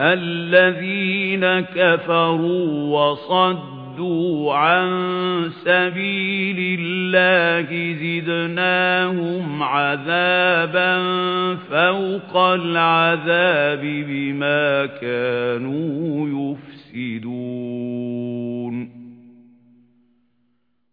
الذين كفروا وصدوا عن سبيل الله زدناهم عذابا فوق العذاب بما كانوا يفسدون.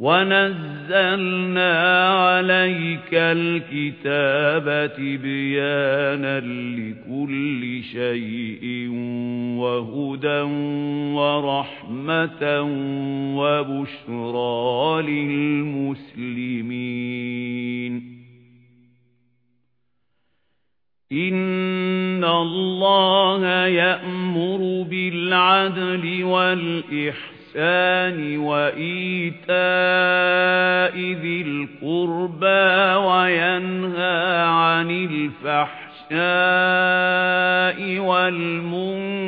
وَنَزَّلْنَا عَلَيْكَ الْكِتَابَ تِبْيَانًا لِكُلِّ شَيْءٍ وَهُدًى وَرَحْمَةً وَبُشْرَى لِلْمُسْلِمِينَ إِنَّ اللَّهَ يَأْمُرُ بِالْعَدْلِ وَالْإِحْسَانِ الْإِحْسَانِ وَإِيتَاءِ ذِي الْقُرْبَى وَيَنْهَى عَنِ الْفَحْشَاءِ وَالْمُنكَرِ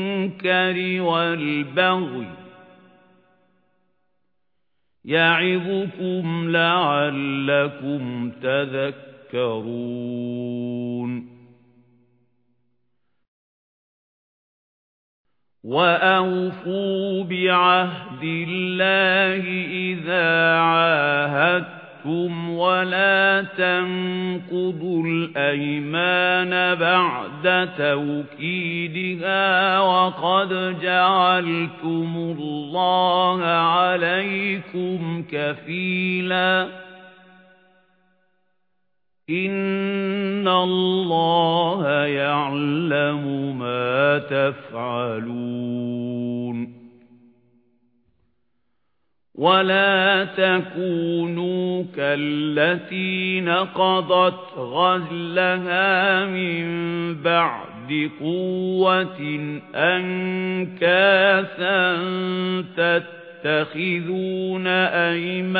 وَالْبَغْيِ يَعِظُكُمْ لَعَلَّكُمْ تَذَكَّرُونَ وَأَوْفُوا بِعَهْدِ اللَّهِ إِذَا عَاهَدتُّمْ وَلَا تَنقُضُوا الْأَيْمَانَ بَعْدَ تَوْكِيدِهَا وَقَدْ جَعَلْتُمُ اللَّهَ عَلَيْكُمْ كَفِيلًا إِنَّ اللَّهَ يَعْلَمُ مَا تَفْعَلُونَ وَلَا تَكُونُوا كَالَّتِي نَقَضَتْ غَزْلَهَا مِنْ بَعْدِ قُوَّةٍ أَنْكَاثًا تَتَّبِعُونَ تَتَّخِذُونَ أَيْمَانَكُمْ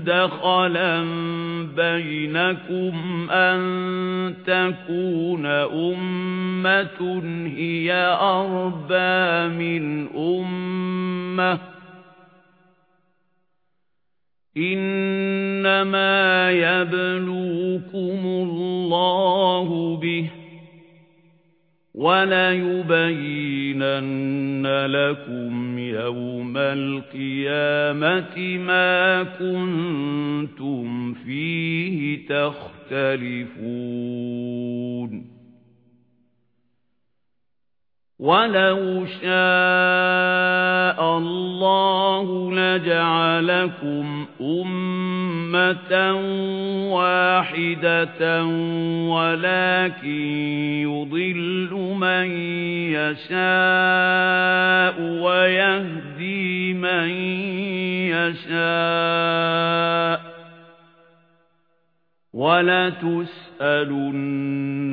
دَخَلًا بَيْنَكُمْ أَن تَكُونَ أُمَّةٌ هِيَ أَرْبَى مِنْ أُمَّةٍ. إِنَّمَا يَبْلُوكُمُ اللَّهُ بِهِ وَلَيُبَيِّنَنَّ لَكُمْ يَوْمَ الْقِيَامَةِ مَا كُنتُمْ فِيهِ تَخْتَلِفُونَ. وَلَوْ شَاءَ اللَّهُ لَجَعَلَكُمْ أُمَّةً وَاحِدَةً وَلَكِن يُضِلُّ مَن يَشَاءُ وَيَهْدِي مَن يَشَاءُ وَلَتُسْأَلُنَّ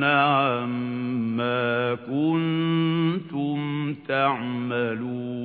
عَمَّا كُنتُمْ تَعْمَلُونَ